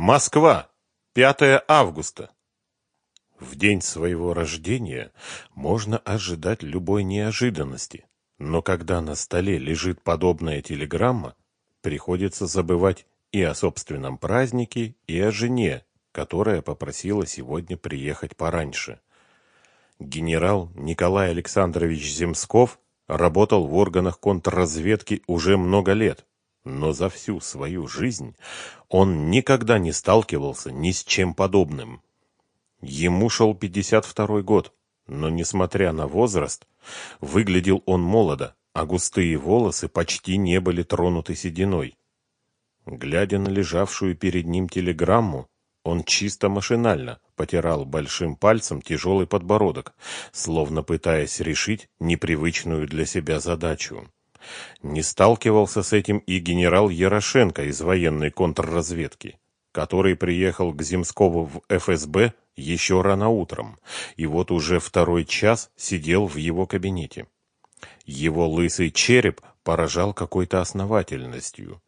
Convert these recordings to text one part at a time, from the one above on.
Москва, 5 августа. В день своего рождения можно ожидать любой неожиданности, но когда на столе лежит подобная телеграмма, приходится забывать и о собственном празднике, и о жене, которая попросила сегодня приехать пораньше. Генерал Николай Александрович Земсков работал в органах контрразведки уже много лет, но за всю свою жизнь он никогда не сталкивался ни с чем подобным. Ему шел 52 год, но, несмотря на возраст, выглядел он молодо, а густые волосы почти не были тронуты сединой. Глядя на лежавшую перед ним телеграмму, он чисто машинально потирал большим пальцем тяжелый подбородок, словно пытаясь решить непривычную для себя задачу. Не сталкивался с этим и генерал Ярошенко из военной контрразведки, который приехал к Земскову в ФСБ еще рано утром, и вот уже второй час сидел в его кабинете. Его лысый череп поражал какой-то основательностью.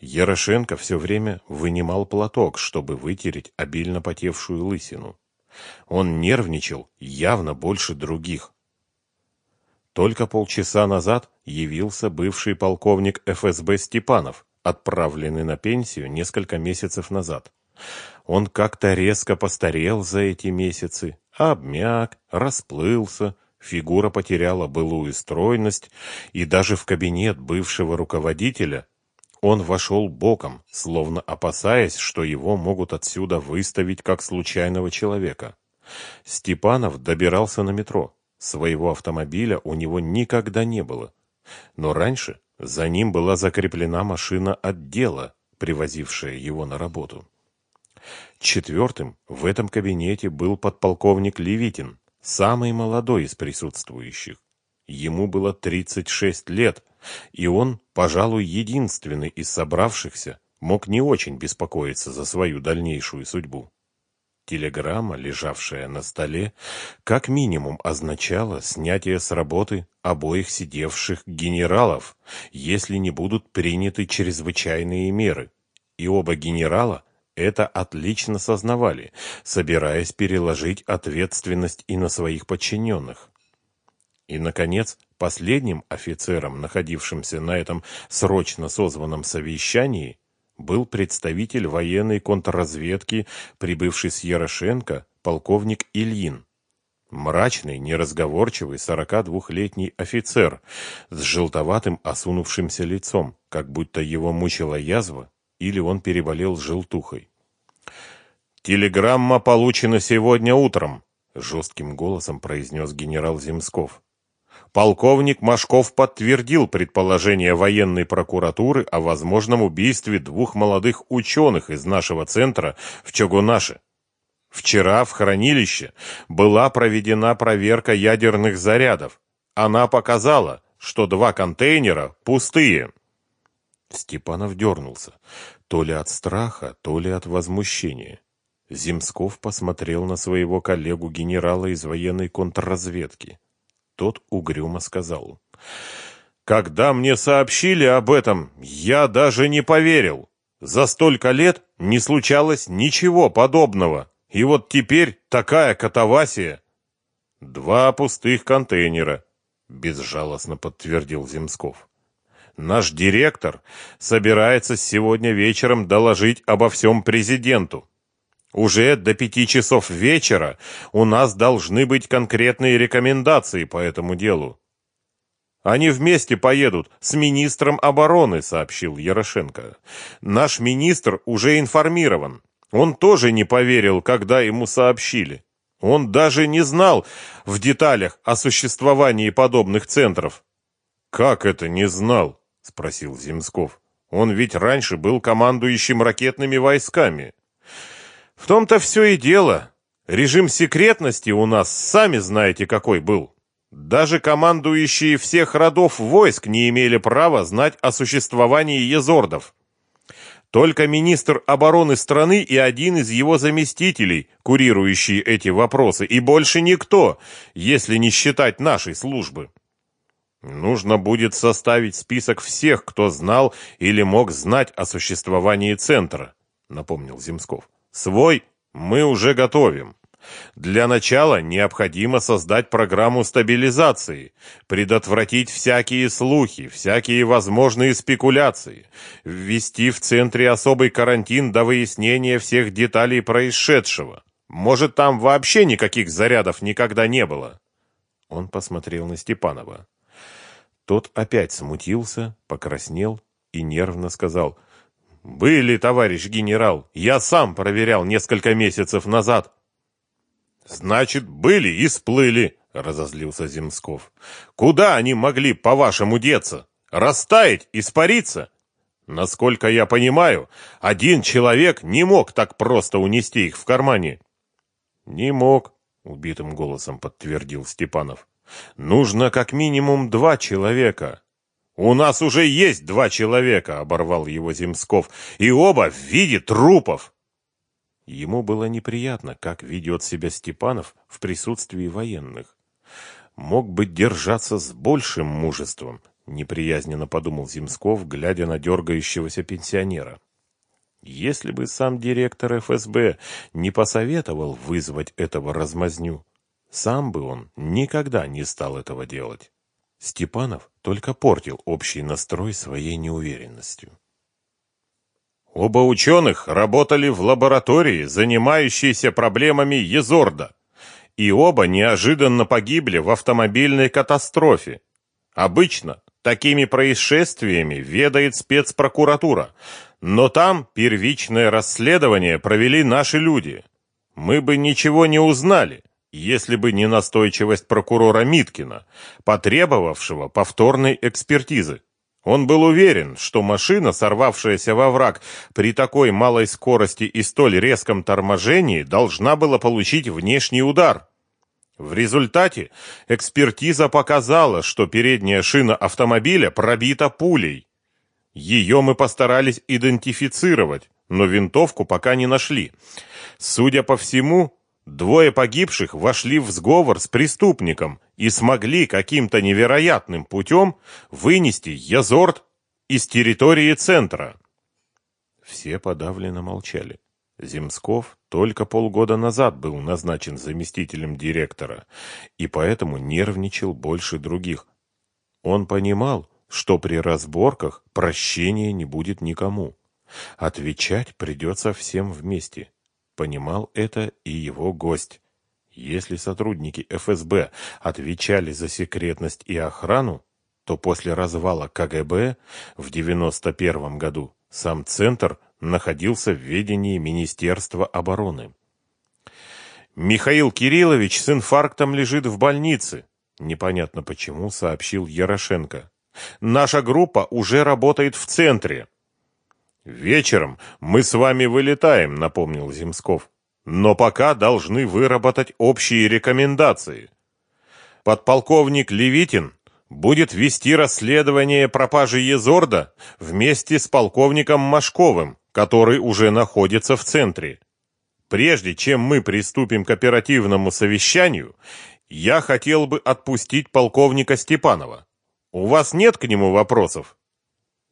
Ярошенко все время вынимал платок, чтобы вытереть обильно потевшую лысину. Он нервничал явно больше других. Только полчаса назад явился бывший полковник ФСБ Степанов, отправленный на пенсию несколько месяцев назад. Он как-то резко постарел за эти месяцы, обмяк, расплылся, фигура потеряла былую стройность, и даже в кабинет бывшего руководителя он вошел боком, словно опасаясь, что его могут отсюда выставить как случайного человека. Степанов добирался на метро. Своего автомобиля у него никогда не было. Но раньше за ним была закреплена машина отдела, привозившая его на работу. Четвертым в этом кабинете был подполковник Левитин, самый молодой из присутствующих. Ему было 36 лет, и он, пожалуй, единственный из собравшихся, мог не очень беспокоиться за свою дальнейшую судьбу. Телеграмма, лежавшая на столе, как минимум означала снятие с работы обоих сидевших генералов, если не будут приняты чрезвычайные меры. И оба генерала это отлично сознавали, собираясь переложить ответственность и на своих подчиненных. И, наконец, последним офицером, находившимся на этом срочно созванном совещании, был представитель военной контрразведки, прибывший с Ярошенко, полковник Ильин. Мрачный, неразговорчивый 42-летний офицер с желтоватым осунувшимся лицом, как будто его мучила язва или он переболел желтухой. «Телеграмма получена сегодня утром», — жестким голосом произнес генерал Земсков. Полковник Машков подтвердил предположение военной прокуратуры о возможном убийстве двух молодых ученых из нашего центра в Чогунаше. Вчера в хранилище была проведена проверка ядерных зарядов. Она показала, что два контейнера пустые. Степанов дернулся, то ли от страха, то ли от возмущения. Земсков посмотрел на своего коллегу-генерала из военной контрразведки. Тот угрюмо сказал. «Когда мне сообщили об этом, я даже не поверил. За столько лет не случалось ничего подобного. И вот теперь такая катавасия». «Два пустых контейнера», — безжалостно подтвердил Земсков. Наш директор собирается сегодня вечером доложить обо всем президенту. Уже до пяти часов вечера у нас должны быть конкретные рекомендации по этому делу. Они вместе поедут с министром обороны, сообщил Ярошенко. Наш министр уже информирован. Он тоже не поверил, когда ему сообщили. Он даже не знал в деталях о существовании подобных центров. Как это не знал? — спросил Земсков. «Он ведь раньше был командующим ракетными войсками». «В том-то все и дело. Режим секретности у нас, сами знаете, какой был. Даже командующие всех родов войск не имели права знать о существовании езордов. Только министр обороны страны и один из его заместителей, курирующие эти вопросы, и больше никто, если не считать нашей службы». Нужно будет составить список всех, кто знал или мог знать о существовании центра. напомнил Земсков. Свой мы уже готовим. Для начала необходимо создать программу стабилизации, предотвратить всякие слухи, всякие возможные спекуляции, ввести в центре особый карантин до выяснения всех деталей происшедшего. Может, там вообще никаких зарядов никогда не было? Он посмотрел на Степанова. Тот опять смутился, покраснел и нервно сказал: "Были, товарищ генерал, я сам проверял несколько месяцев назад". Значит, были и сплыли, разозлился Земсков. Куда они могли, по-вашему, деться? Растаять, испариться? Насколько я понимаю, один человек не мог так просто унести их в кармане. Не мог, убитым голосом подтвердил Степанов. Нужно как минимум два человека. У нас уже есть два человека, оборвал его Земсков, и оба в виде трупов. Ему было неприятно, как ведет себя Степанов в присутствии военных. Мог бы держаться с большим мужеством, неприязненно подумал Земсков, глядя на дергающегося пенсионера. Если бы сам директор ФСБ не посоветовал вызвать этого размазню, сам бы он никогда не стал этого делать. Степанов только портил общий настрой своей неуверенностью. Оба ученых работали в лаборатории, занимающейся проблемами Езорда, и оба неожиданно погибли в автомобильной катастрофе. Обычно такими происшествиями ведает спецпрокуратура, но там первичное расследование провели наши люди. Мы бы ничего не узнали, если бы не настойчивость прокурора Миткина, потребовавшего повторной экспертизы. Он был уверен, что машина, сорвавшаяся во враг при такой малой скорости и столь резком торможении, должна была получить внешний удар. В результате экспертиза показала, что передняя шина автомобиля пробита пулей. Ее мы постарались идентифицировать, но винтовку пока не нашли. Судя по всему, Двое погибших вошли в сговор с преступником и смогли каким-то невероятным путем вынести Язорт из территории центра. Все подавленно молчали. Земсков только полгода назад был назначен заместителем директора и поэтому нервничал больше других. Он понимал, что при разборках прощения не будет никому. Отвечать придется всем вместе. Понимал это и его гость. Если сотрудники ФСБ отвечали за секретность и охрану, то после развала КГБ в 91 году сам центр находился в ведении Министерства обороны. Михаил Кириллович с инфарктом лежит в больнице, непонятно почему сообщил Ярошенко. Наша группа уже работает в центре. Вечером мы с вами вылетаем, напомнил Земсков. Но пока должны выработать общие рекомендации. Подполковник Левитин будет вести расследование пропажи Езорда вместе с полковником Машковым, который уже находится в центре. Прежде чем мы приступим к оперативному совещанию, я хотел бы отпустить полковника Степанова. У вас нет к нему вопросов?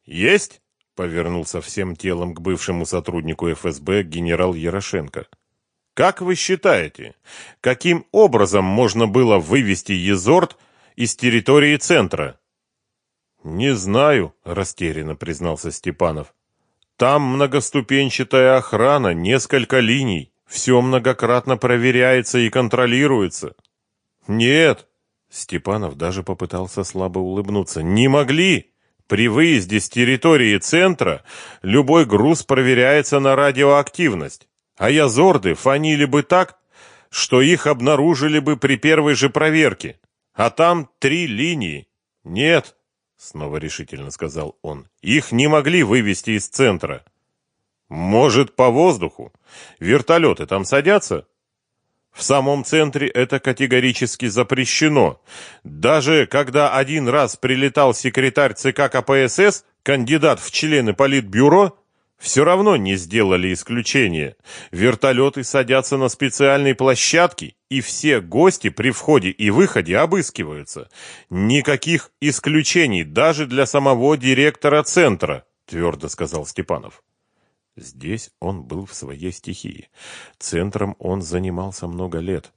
Есть? Повернулся всем телом к бывшему сотруднику ФСБ генерал Ярошенко. Как вы считаете, каким образом можно было вывести Езорт из территории центра? Не знаю, растерянно признался Степанов. Там многоступенчатая охрана, несколько линий, все многократно проверяется и контролируется. Нет, Степанов даже попытался слабо улыбнуться. Не могли. При выезде с территории центра любой груз проверяется на радиоактивность, а язорды фанили бы так, что их обнаружили бы при первой же проверке. А там три линии. Нет, снова решительно сказал он. Их не могли вывести из центра. Может, по воздуху? Вертолеты там садятся? В самом центре это категорически запрещено. Даже когда один раз прилетал секретарь ЦК КПСС, кандидат в члены Политбюро, все равно не сделали исключения. Вертолеты садятся на специальной площадке, и все гости при входе и выходе обыскиваются. Никаких исключений даже для самого директора центра, твердо сказал Степанов. Здесь он был в своей стихии. Центром он занимался много лет.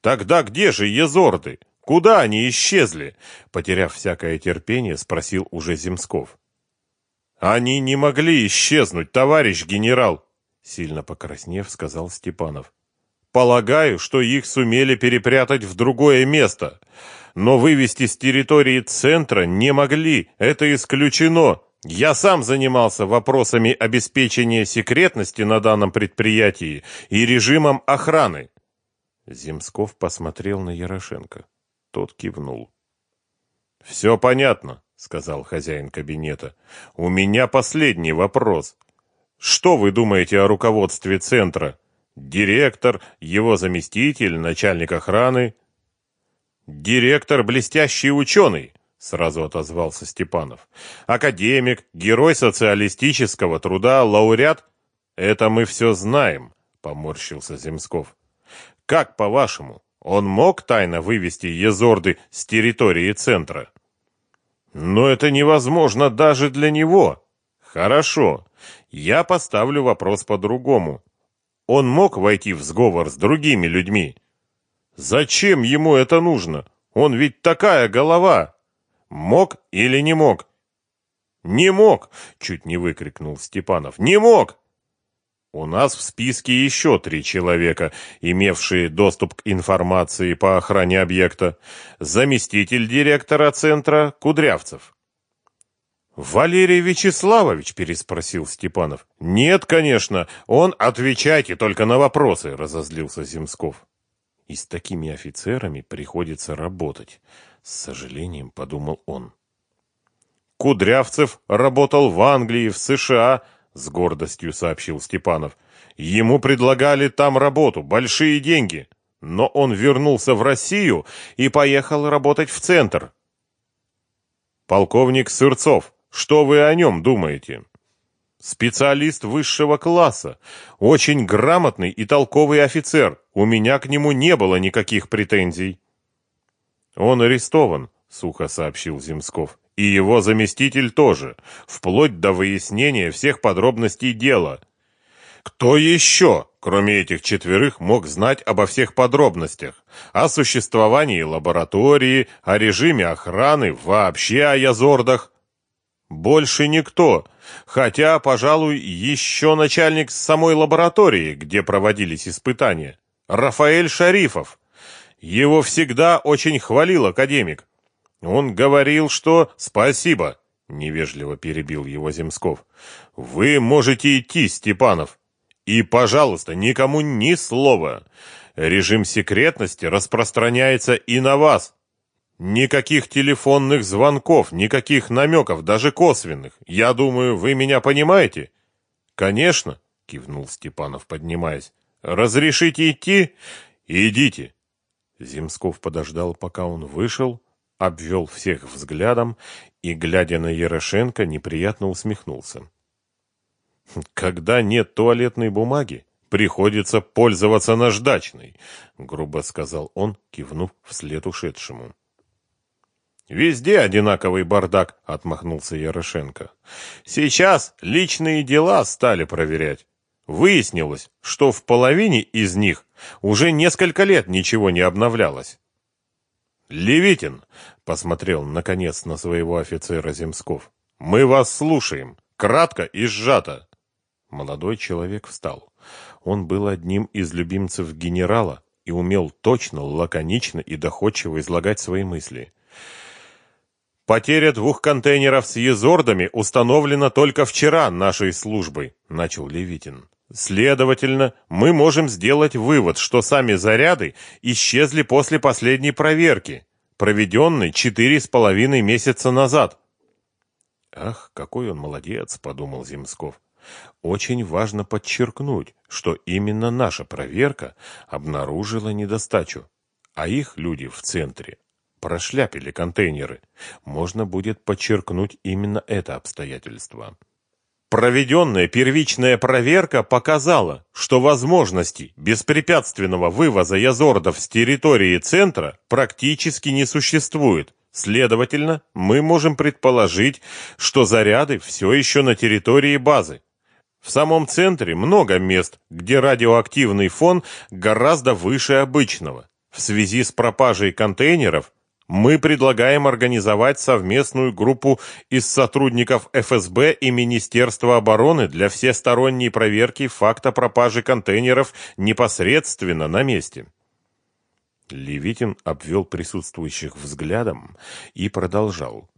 «Тогда где же Езорды? Куда они исчезли?» Потеряв всякое терпение, спросил уже Земсков. «Они не могли исчезнуть, товарищ генерал!» Сильно покраснев, сказал Степанов. «Полагаю, что их сумели перепрятать в другое место, но вывести с территории центра не могли, это исключено!» Я сам занимался вопросами обеспечения секретности на данном предприятии и режимом охраны. Земсков посмотрел на Ярошенко. Тот кивнул. «Все понятно», — сказал хозяин кабинета. «У меня последний вопрос. Что вы думаете о руководстве центра? Директор, его заместитель, начальник охраны?» «Директор — блестящий ученый», сразу отозвался Степанов. Академик, герой социалистического труда, лауреат это мы все знаем, поморщился Земсков. Как по-вашему, он мог тайно вывести Езорды с территории центра? Но это невозможно даже для него. Хорошо. Я поставлю вопрос по-другому. Он мог войти в сговор с другими людьми. Зачем ему это нужно? Он ведь такая голова. Мог или не мог? Не мог, чуть не выкрикнул Степанов. Не мог. У нас в списке еще три человека, имевшие доступ к информации по охране объекта. Заместитель директора центра Кудрявцев. Валерий Вячеславович переспросил Степанов. Нет, конечно, он отвечайте только на вопросы, разозлился Земсков. И с такими офицерами приходится работать. С сожалением подумал он. Кудрявцев работал в Англии, в США, с гордостью сообщил Степанов. Ему предлагали там работу, большие деньги, но он вернулся в Россию и поехал работать в центр. Полковник Сырцов, что вы о нем думаете? Специалист высшего класса, очень грамотный и толковый офицер. У меня к нему не было никаких претензий. Он арестован, сухо сообщил Земсков. И его заместитель тоже, вплоть до выяснения всех подробностей дела. Кто еще, кроме этих четверых, мог знать обо всех подробностях? О существовании лаборатории, о режиме охраны, вообще о Язордах? Больше никто, хотя, пожалуй, еще начальник самой лаборатории, где проводились испытания. Рафаэль Шарифов. Его всегда очень хвалил академик. Он говорил, что спасибо, невежливо перебил его Земсков. Вы можете идти, Степанов. И, пожалуйста, никому ни слова. Режим секретности распространяется и на вас. Никаких телефонных звонков, никаких намеков, даже косвенных. Я думаю, вы меня понимаете? Конечно, кивнул Степанов, поднимаясь. Разрешите идти? Идите. Земсков подождал, пока он вышел, обвел всех взглядом и, глядя на Ярошенко, неприятно усмехнулся. «Когда нет туалетной бумаги, приходится пользоваться наждачной», — грубо сказал он, кивнув вслед ушедшему. «Везде одинаковый бардак», — отмахнулся Ярошенко. «Сейчас личные дела стали проверять. Выяснилось, что в половине из них уже несколько лет ничего не обновлялось. Левитин посмотрел наконец на своего офицера Земсков. Мы вас слушаем, кратко и сжато. Молодой человек встал. Он был одним из любимцев генерала и умел точно, лаконично и доходчиво излагать свои мысли. Потеря двух контейнеров с езордами установлена только вчера нашей службой, начал Левитин. Следовательно, мы можем сделать вывод, что сами заряды исчезли после последней проверки, проведенной четыре с половиной месяца назад. Ах, какой он молодец, подумал Земсков. Очень важно подчеркнуть, что именно наша проверка обнаружила недостачу, а их люди в центре прошляпили контейнеры. Можно будет подчеркнуть именно это обстоятельство. Проведенная первичная проверка показала, что возможности беспрепятственного вывоза язордов с территории центра практически не существует. Следовательно, мы можем предположить, что заряды все еще на территории базы. В самом центре много мест, где радиоактивный фон гораздо выше обычного. В связи с пропажей контейнеров мы предлагаем организовать совместную группу из сотрудников ФСБ и Министерства обороны для всесторонней проверки факта пропажи контейнеров непосредственно на месте. Левитин обвел присутствующих взглядом и продолжал.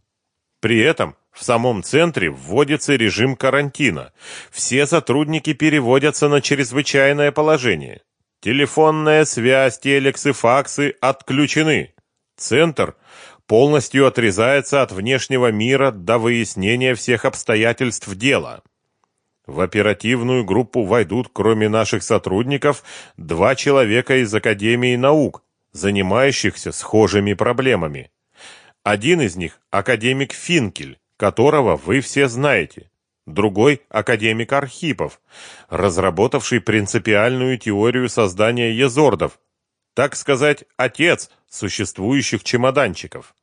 При этом в самом центре вводится режим карантина. Все сотрудники переводятся на чрезвычайное положение. Телефонная связь, телексы, факсы отключены. Центр полностью отрезается от внешнего мира до выяснения всех обстоятельств дела. В оперативную группу войдут, кроме наших сотрудников, два человека из Академии наук, занимающихся схожими проблемами. Один из них – академик Финкель, которого вы все знаете. Другой – академик Архипов, разработавший принципиальную теорию создания езордов, так сказать, отец существующих чемоданчиков.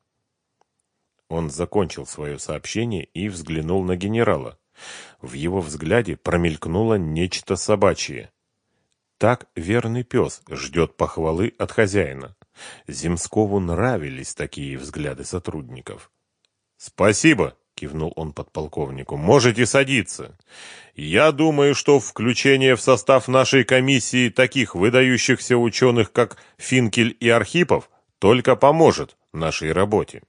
Он закончил свое сообщение и взглянул на генерала. В его взгляде промелькнуло нечто собачье. Так верный пес ждет похвалы от хозяина. Земскову нравились такие взгляды сотрудников. «Спасибо!» — кивнул он подполковнику. «Можете садиться. Я думаю, что включение в состав нашей комиссии таких выдающихся ученых, как Финкель и Архипов, только поможет нашей работе».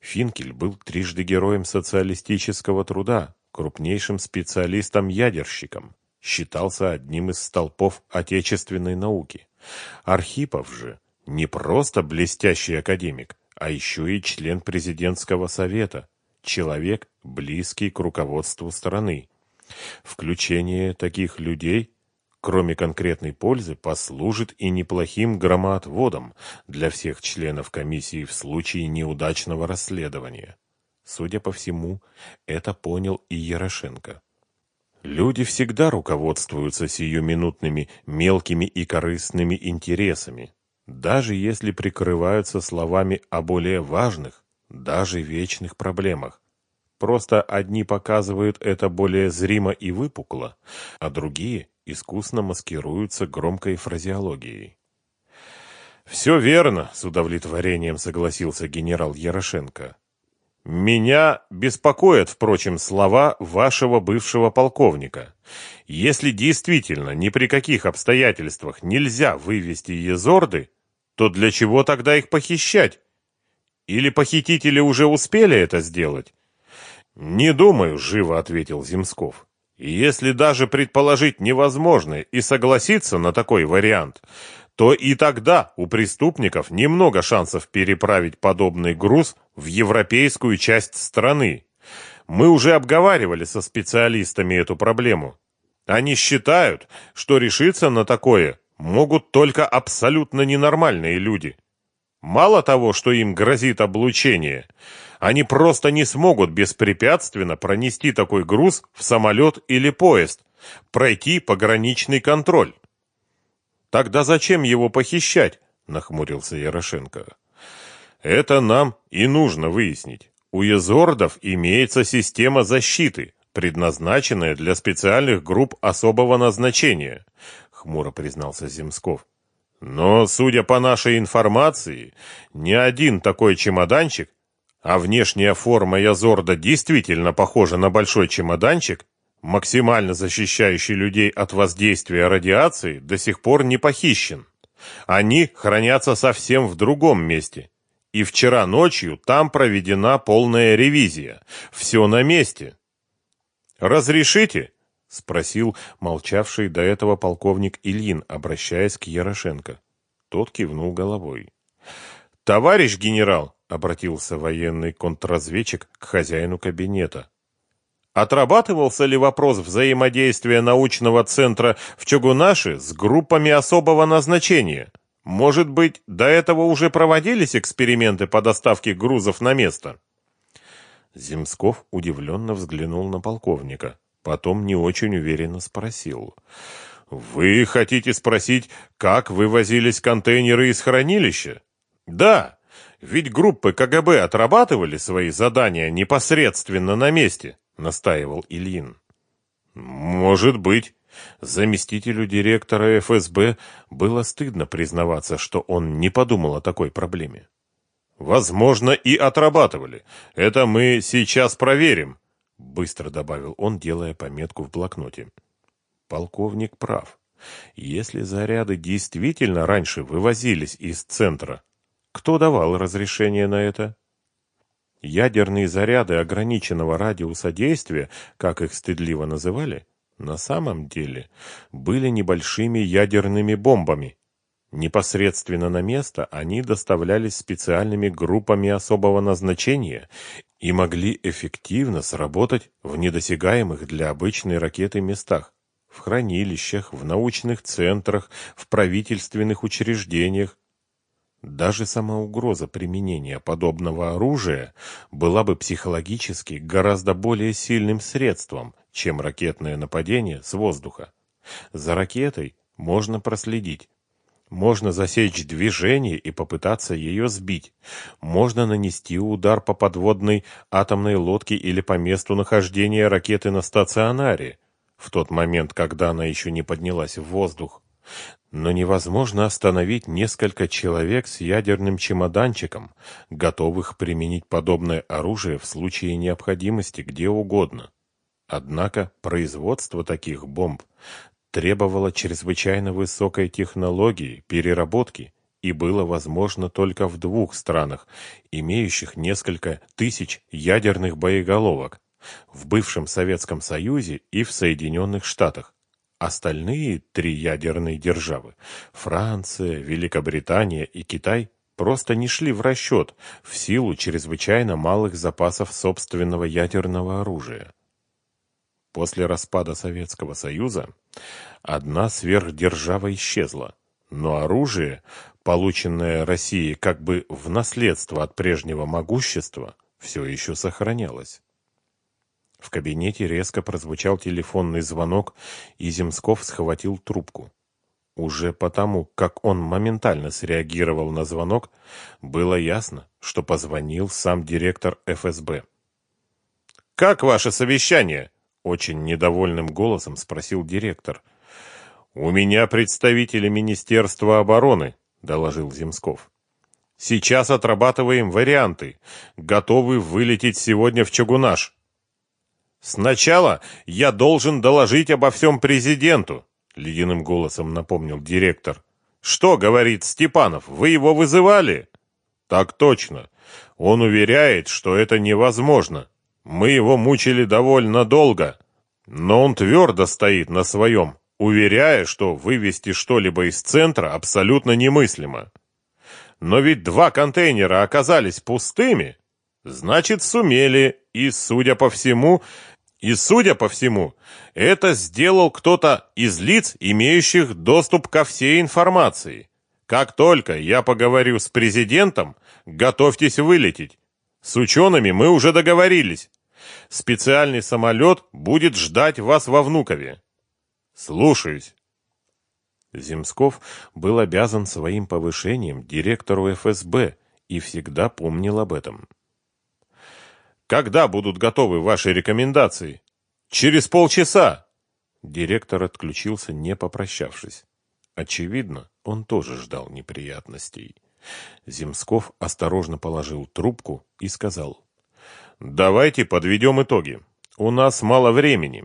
Финкель был трижды героем социалистического труда, крупнейшим специалистом-ядерщиком считался одним из столпов отечественной науки. Архипов же не просто блестящий академик, а еще и член президентского совета, человек, близкий к руководству страны. Включение таких людей, кроме конкретной пользы, послужит и неплохим громоотводом для всех членов комиссии в случае неудачного расследования. Судя по всему, это понял и Ярошенко. Люди всегда руководствуются сиюминутными, мелкими и корыстными интересами, даже если прикрываются словами о более важных, даже вечных проблемах. Просто одни показывают это более зримо и выпукло, а другие искусно маскируются громкой фразеологией. «Все верно», — с удовлетворением согласился генерал Ярошенко. Меня беспокоят, впрочем, слова вашего бывшего полковника. Если действительно ни при каких обстоятельствах нельзя вывести Езорды, то для чего тогда их похищать? Или похитители уже успели это сделать? Не думаю, живо ответил Земсков. Если даже предположить невозможное и согласиться на такой вариант, то и тогда у преступников немного шансов переправить подобный груз в европейскую часть страны. Мы уже обговаривали со специалистами эту проблему. Они считают, что решиться на такое могут только абсолютно ненормальные люди. Мало того, что им грозит облучение, они просто не смогут беспрепятственно пронести такой груз в самолет или поезд, пройти пограничный контроль. Тогда зачем его похищать? нахмурился Ярошенко. Это нам и нужно выяснить. У езордов имеется система защиты, предназначенная для специальных групп особого назначения, хмуро признался Земсков. Но, судя по нашей информации, ни один такой чемоданчик, а внешняя форма Язорда действительно похожа на большой чемоданчик, максимально защищающий людей от воздействия радиации, до сих пор не похищен. Они хранятся совсем в другом месте. И вчера ночью там проведена полная ревизия. Все на месте. «Разрешите?» — спросил молчавший до этого полковник Ильин, обращаясь к Ярошенко. Тот кивнул головой. «Товарищ генерал!» — обратился военный контрразведчик к хозяину кабинета. Отрабатывался ли вопрос взаимодействия научного центра в Чугунаше с группами особого назначения? Может быть, до этого уже проводились эксперименты по доставке грузов на место? Земсков удивленно взглянул на полковника, потом не очень уверенно спросил. «Вы хотите спросить, как вывозились контейнеры из хранилища?» «Да, ведь группы КГБ отрабатывали свои задания непосредственно на месте. — настаивал Ильин. Может быть. Заместителю директора ФСБ было стыдно признаваться, что он не подумал о такой проблеме. Возможно, и отрабатывали. Это мы сейчас проверим, быстро добавил он, делая пометку в блокноте. Полковник прав. Если заряды действительно раньше вывозились из центра, кто давал разрешение на это? Ядерные заряды ограниченного радиуса действия, как их стыдливо называли, на самом деле были небольшими ядерными бомбами. Непосредственно на место они доставлялись специальными группами особого назначения и могли эффективно сработать в недосягаемых для обычной ракеты местах, в хранилищах, в научных центрах, в правительственных учреждениях. Даже сама угроза применения подобного оружия была бы психологически гораздо более сильным средством, чем ракетное нападение с воздуха. За ракетой можно проследить. Можно засечь движение и попытаться ее сбить. Можно нанести удар по подводной атомной лодке или по месту нахождения ракеты на стационаре, в тот момент, когда она еще не поднялась в воздух. Но невозможно остановить несколько человек с ядерным чемоданчиком, готовых применить подобное оружие в случае необходимости где угодно. Однако производство таких бомб требовало чрезвычайно высокой технологии переработки и было возможно только в двух странах, имеющих несколько тысяч ядерных боеголовок в бывшем Советском Союзе и в Соединенных Штатах. Остальные три ядерные державы – Франция, Великобритания и Китай – просто не шли в расчет в силу чрезвычайно малых запасов собственного ядерного оружия. После распада Советского Союза одна сверхдержава исчезла, но оружие, полученное Россией как бы в наследство от прежнего могущества, все еще сохранялось. В кабинете резко прозвучал телефонный звонок, и Земсков схватил трубку. Уже потому, как он моментально среагировал на звонок, было ясно, что позвонил сам директор ФСБ. «Как ваше совещание?» Очень недовольным голосом спросил директор. «У меня представители Министерства обороны», — доложил Земсков. «Сейчас отрабатываем варианты. Готовы вылететь сегодня в Чагунаш». «Сначала я должен доложить обо всем президенту», — ледяным голосом напомнил директор. «Что, — говорит Степанов, — вы его вызывали?» «Так точно. Он уверяет, что это невозможно. Мы его мучили довольно долго, но он твердо стоит на своем, уверяя, что вывести что-либо из центра абсолютно немыслимо. Но ведь два контейнера оказались пустыми, значит, сумели, и, судя по всему, и, судя по всему, это сделал кто-то из лиц, имеющих доступ ко всей информации. Как только я поговорю с президентом, готовьтесь вылететь. С учеными мы уже договорились. Специальный самолет будет ждать вас во Внукове. Слушаюсь. Земсков был обязан своим повышением директору ФСБ и всегда помнил об этом. Когда будут готовы ваши рекомендации? Через полчаса. Директор отключился, не попрощавшись. Очевидно, он тоже ждал неприятностей. Земсков осторожно положил трубку и сказал: "Давайте подведем итоги. У нас мало времени.